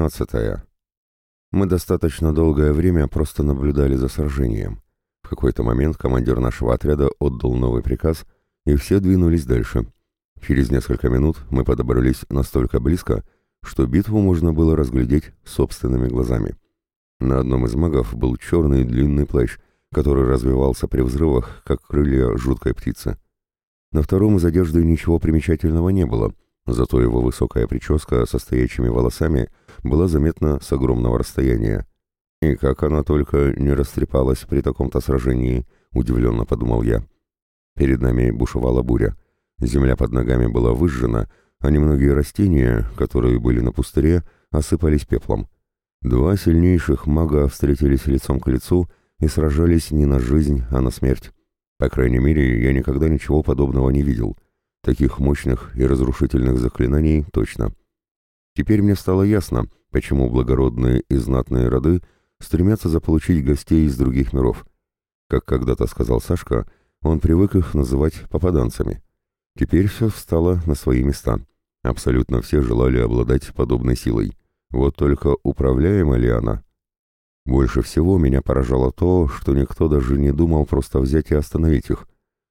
Пятнадцатое. Мы достаточно долгое время просто наблюдали за сражением. В какой-то момент командир нашего отряда отдал новый приказ, и все двинулись дальше. Через несколько минут мы подобрались настолько близко, что битву можно было разглядеть собственными глазами. На одном из магов был черный длинный плащ, который развивался при взрывах, как крылья жуткой птицы. На втором из одежды ничего примечательного не было — Зато его высокая прическа со стоячими волосами была заметна с огромного расстояния. И как она только не растрепалась при таком-то сражении, удивленно подумал я. Перед нами бушевала буря. Земля под ногами была выжжена, а немногие растения, которые были на пустыре, осыпались пеплом. Два сильнейших мага встретились лицом к лицу и сражались не на жизнь, а на смерть. По крайней мере, я никогда ничего подобного не видел — Таких мощных и разрушительных заклинаний точно. Теперь мне стало ясно, почему благородные и знатные роды стремятся заполучить гостей из других миров. Как когда-то сказал Сашка, он привык их называть попаданцами. Теперь все встало на свои места. Абсолютно все желали обладать подобной силой. Вот только управляема ли она? Больше всего меня поражало то, что никто даже не думал просто взять и остановить их.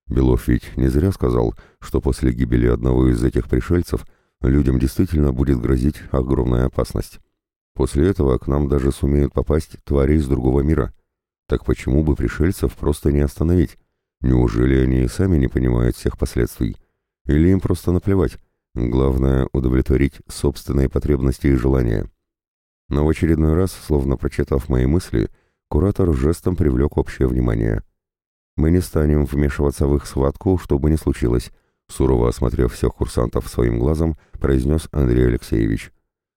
Белов ведь не зря сказал, что после гибели одного из этих пришельцев людям действительно будет грозить огромная опасность. После этого к нам даже сумеют попасть твари из другого мира. Так почему бы пришельцев просто не остановить? Неужели они и сами не понимают всех последствий? Или им просто наплевать? Главное — удовлетворить собственные потребности и желания. Но в очередной раз, словно прочитав мои мысли, куратор жестом привлек общее внимание — мы не станем вмешиваться в их схватку, что бы ни случилось, сурово осмотрев всех курсантов своим глазом, произнес Андрей Алексеевич.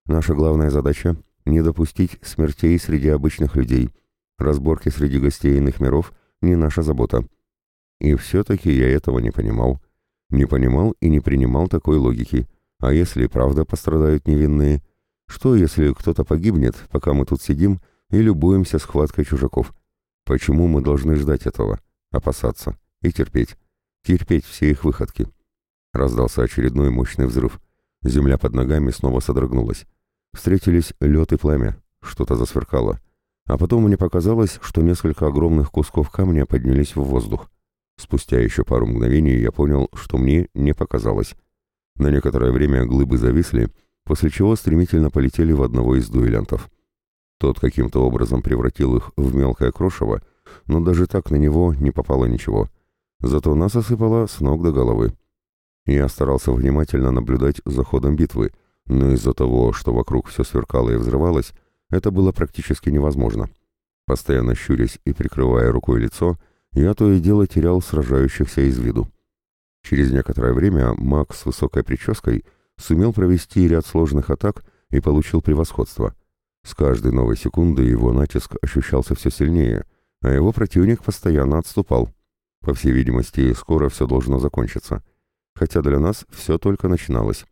Наша главная задача — не допустить смертей среди обычных людей. Разборки среди гостей иных миров — не наша забота. И все-таки я этого не понимал. Не понимал и не принимал такой логики. А если правда пострадают невинные? Что, если кто-то погибнет, пока мы тут сидим и любуемся схваткой чужаков? Почему мы должны ждать этого? Опасаться и терпеть, терпеть все их выходки. Раздался очередной мощный взрыв. Земля под ногами снова содрогнулась. Встретились лед и пламя, что-то засверкало. А потом мне показалось, что несколько огромных кусков камня поднялись в воздух. Спустя еще пару мгновений я понял, что мне не показалось. На некоторое время глыбы зависли, после чего стремительно полетели в одного из дуэлянтов. Тот каким-то образом превратил их в мелкое крошево, но даже так на него не попало ничего. Зато нас осыпало с ног до головы. Я старался внимательно наблюдать за ходом битвы, но из-за того, что вокруг все сверкало и взрывалось, это было практически невозможно. Постоянно щурясь и прикрывая рукой лицо, я то и дело терял сражающихся из виду. Через некоторое время маг с высокой прической сумел провести ряд сложных атак и получил превосходство. С каждой новой секунды его натиск ощущался все сильнее, а его противник постоянно отступал. По всей видимости, скоро все должно закончиться. Хотя для нас все только начиналось.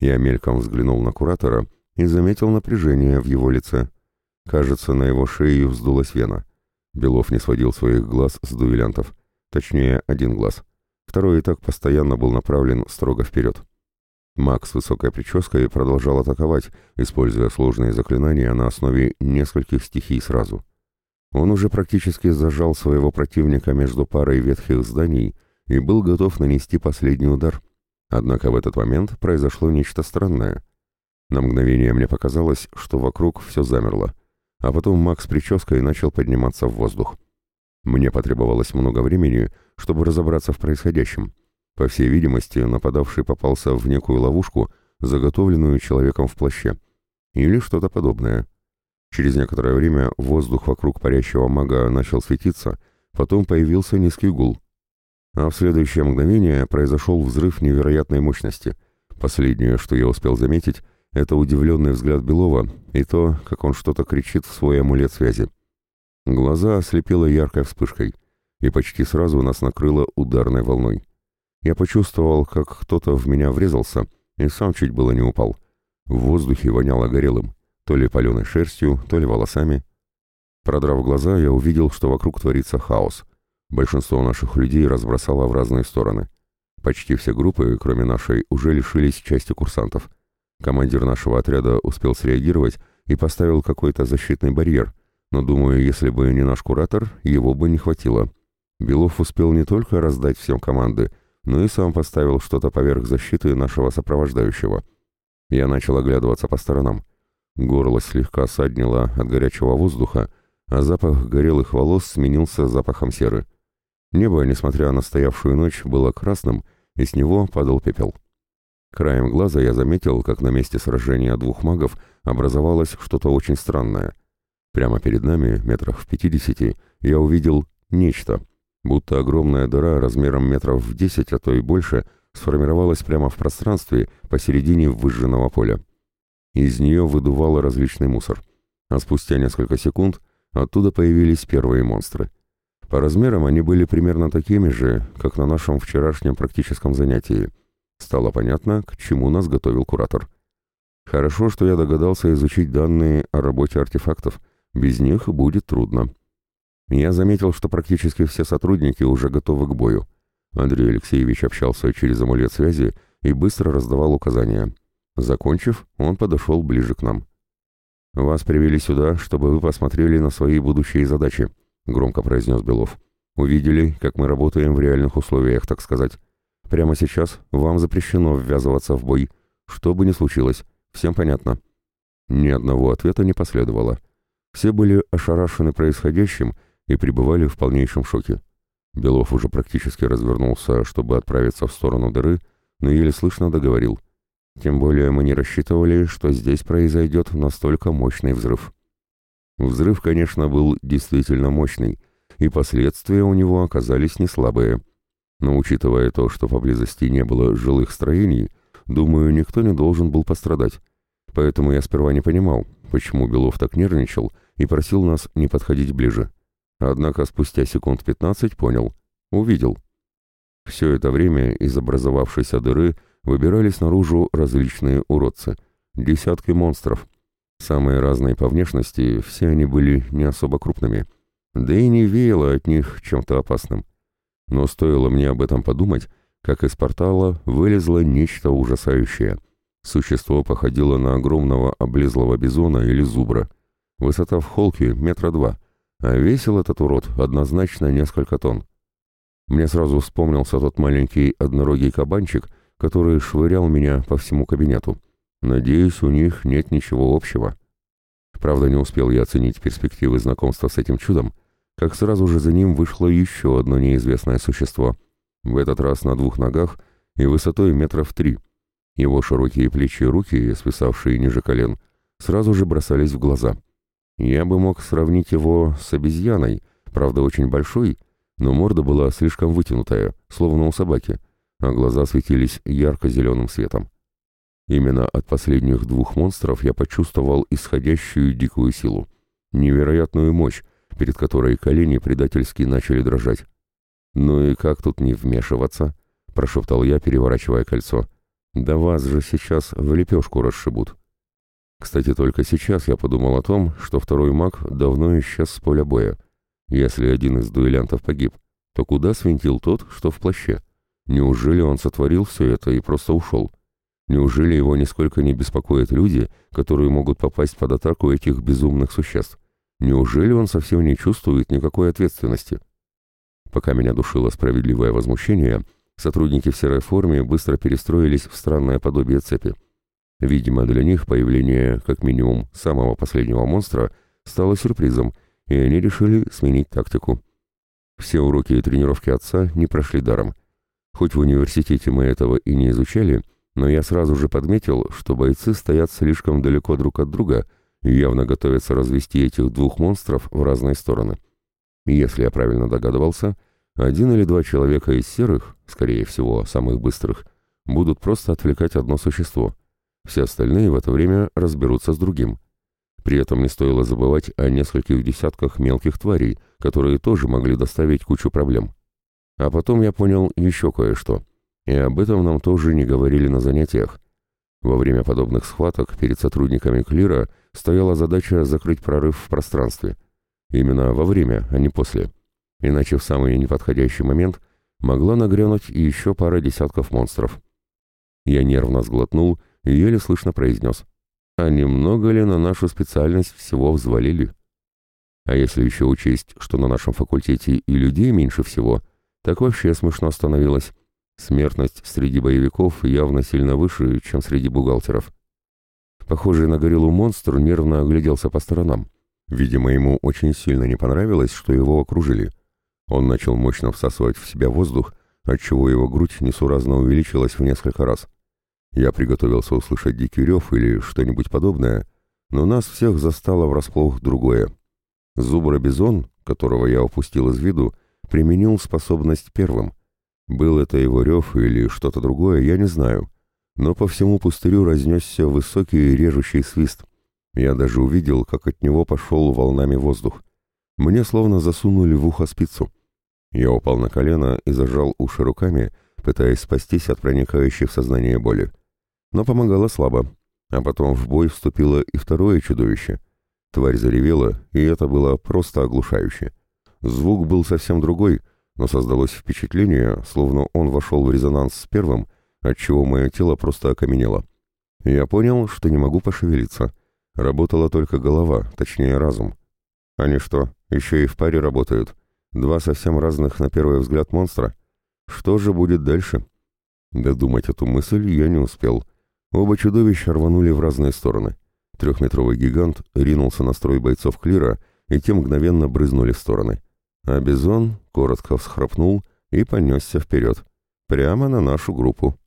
Я мельком взглянул на куратора и заметил напряжение в его лице. Кажется, на его шее вздулась вена. Белов не сводил своих глаз с дуэлянтов. Точнее, один глаз. Второй и так постоянно был направлен строго вперед. Макс с высокой прической продолжал атаковать, используя сложные заклинания на основе нескольких стихий сразу. Он уже практически зажал своего противника между парой ветхих зданий и был готов нанести последний удар. Однако в этот момент произошло нечто странное. На мгновение мне показалось, что вокруг все замерло, а потом Макс прической начал подниматься в воздух. Мне потребовалось много времени, чтобы разобраться в происходящем. По всей видимости, нападавший попался в некую ловушку, заготовленную человеком в плаще. Или что-то подобное. Через некоторое время воздух вокруг парящего мага начал светиться, потом появился низкий гул. А в следующее мгновение произошел взрыв невероятной мощности. Последнее, что я успел заметить, это удивленный взгляд Белова и то, как он что-то кричит в свой амулет связи. Глаза ослепило яркой вспышкой, и почти сразу нас накрыло ударной волной. Я почувствовал, как кто-то в меня врезался, и сам чуть было не упал. В воздухе воняло горелым то ли паленой шерстью, то ли волосами. Продрав глаза, я увидел, что вокруг творится хаос. Большинство наших людей разбросало в разные стороны. Почти все группы, кроме нашей, уже лишились части курсантов. Командир нашего отряда успел среагировать и поставил какой-то защитный барьер, но, думаю, если бы не наш куратор, его бы не хватило. Белов успел не только раздать всем команды, но и сам поставил что-то поверх защиты нашего сопровождающего. Я начал оглядываться по сторонам. Горло слегка саднило от горячего воздуха, а запах горелых волос сменился запахом серы. Небо, несмотря на стоявшую ночь, было красным, и с него падал пепел. Краем глаза я заметил, как на месте сражения двух магов образовалось что-то очень странное. Прямо перед нами, метрах в пятидесяти, я увидел нечто, будто огромная дыра размером метров в десять, а то и больше, сформировалась прямо в пространстве посередине выжженного поля. Из нее выдувало различный мусор. А спустя несколько секунд оттуда появились первые монстры. По размерам они были примерно такими же, как на нашем вчерашнем практическом занятии. Стало понятно, к чему нас готовил куратор. Хорошо, что я догадался изучить данные о работе артефактов. Без них будет трудно. Я заметил, что практически все сотрудники уже готовы к бою. Андрей Алексеевич общался через амулет связи и быстро раздавал указания. Закончив, он подошел ближе к нам. «Вас привели сюда, чтобы вы посмотрели на свои будущие задачи», — громко произнес Белов. «Увидели, как мы работаем в реальных условиях, так сказать. Прямо сейчас вам запрещено ввязываться в бой, что бы ни случилось. Всем понятно?» Ни одного ответа не последовало. Все были ошарашены происходящим и пребывали в полнейшем шоке. Белов уже практически развернулся, чтобы отправиться в сторону дыры, но еле слышно договорил. Тем более мы не рассчитывали, что здесь произойдет настолько мощный взрыв. Взрыв, конечно, был действительно мощный, и последствия у него оказались не слабые. Но учитывая то, что поблизости не было жилых строений, думаю, никто не должен был пострадать. Поэтому я сперва не понимал, почему Белов так нервничал и просил нас не подходить ближе. Однако спустя секунд пятнадцать понял. Увидел. Все это время из образовавшейся дыры выбирались наружу различные уродцы. Десятки монстров. Самые разные по внешности, все они были не особо крупными. Да и не веяло от них чем-то опасным. Но стоило мне об этом подумать, как из портала вылезло нечто ужасающее. Существо походило на огромного облезлого бизона или зубра. Высота в холке метра два, а весил этот урод однозначно несколько тонн. Мне сразу вспомнился тот маленький однорогий кабанчик, который швырял меня по всему кабинету. Надеюсь, у них нет ничего общего. Правда, не успел я оценить перспективы знакомства с этим чудом, как сразу же за ним вышло еще одно неизвестное существо. В этот раз на двух ногах и высотой метров три. Его широкие плечи и руки, свисавшие ниже колен, сразу же бросались в глаза. Я бы мог сравнить его с обезьяной, правда очень большой, но морда была слишком вытянутая, словно у собаки, а глаза светились ярко-зеленым светом. Именно от последних двух монстров я почувствовал исходящую дикую силу, невероятную мощь, перед которой колени предательски начали дрожать. «Ну и как тут не вмешиваться?» — прошептал я, переворачивая кольцо. «Да вас же сейчас в лепешку расшибут». Кстати, только сейчас я подумал о том, что второй маг давно исчез с поля боя. Если один из дуэлянтов погиб, то куда свинтил тот, что в плаще? Неужели он сотворил все это и просто ушел? Неужели его нисколько не беспокоят люди, которые могут попасть под атаку этих безумных существ? Неужели он совсем не чувствует никакой ответственности? Пока меня душило справедливое возмущение, сотрудники в серой форме быстро перестроились в странное подобие цепи. Видимо, для них появление, как минимум, самого последнего монстра стало сюрпризом, и они решили сменить тактику. Все уроки и тренировки отца не прошли даром. Хоть в университете мы этого и не изучали, но я сразу же подметил, что бойцы стоят слишком далеко друг от друга и явно готовятся развести этих двух монстров в разные стороны. Если я правильно догадывался, один или два человека из серых, скорее всего, самых быстрых, будут просто отвлекать одно существо. Все остальные в это время разберутся с другим. При этом не стоило забывать о нескольких десятках мелких тварей, которые тоже могли доставить кучу проблем. А потом я понял еще кое-что. И об этом нам тоже не говорили на занятиях. Во время подобных схваток перед сотрудниками Клира стояла задача закрыть прорыв в пространстве. Именно во время, а не после. Иначе в самый неподходящий момент могла нагрянуть еще пара десятков монстров. Я нервно сглотнул и еле слышно произнес. «А немного ли на нашу специальность всего взвалили?» А если еще учесть, что на нашем факультете и людей меньше всего, так вообще смешно становилось. Смертность среди боевиков явно сильно выше, чем среди бухгалтеров. Похожий на гориллу монстр нервно огляделся по сторонам. Видимо, ему очень сильно не понравилось, что его окружили. Он начал мощно всасывать в себя воздух, отчего его грудь несуразно увеличилась в несколько раз. Я приготовился услышать дикий рев или что-нибудь подобное, но нас всех застало врасплох другое. Зубр-бизон, которого я упустил из виду, применил способность первым. Был это его рев или что-то другое, я не знаю. Но по всему пустырю разнесся высокий режущий свист. Я даже увидел, как от него пошел волнами воздух. Мне словно засунули в ухо спицу. Я упал на колено и зажал уши руками, пытаясь спастись от проникающей в сознание боли. Но помогало слабо. А потом в бой вступило и второе чудовище. Тварь заревела, и это было просто оглушающе. Звук был совсем другой, но создалось впечатление, словно он вошел в резонанс с первым, отчего мое тело просто окаменело. Я понял, что не могу пошевелиться. Работала только голова, точнее разум. Они что, еще и в паре работают? Два совсем разных на первый взгляд монстра. Что же будет дальше? Додумать эту мысль я не успел. Оба чудовища рванули в разные стороны. Трехметровый гигант ринулся на строй бойцов Клира, и те мгновенно брызнули в стороны. А Бизон коротко всхрапнул и понесся вперед, прямо на нашу группу.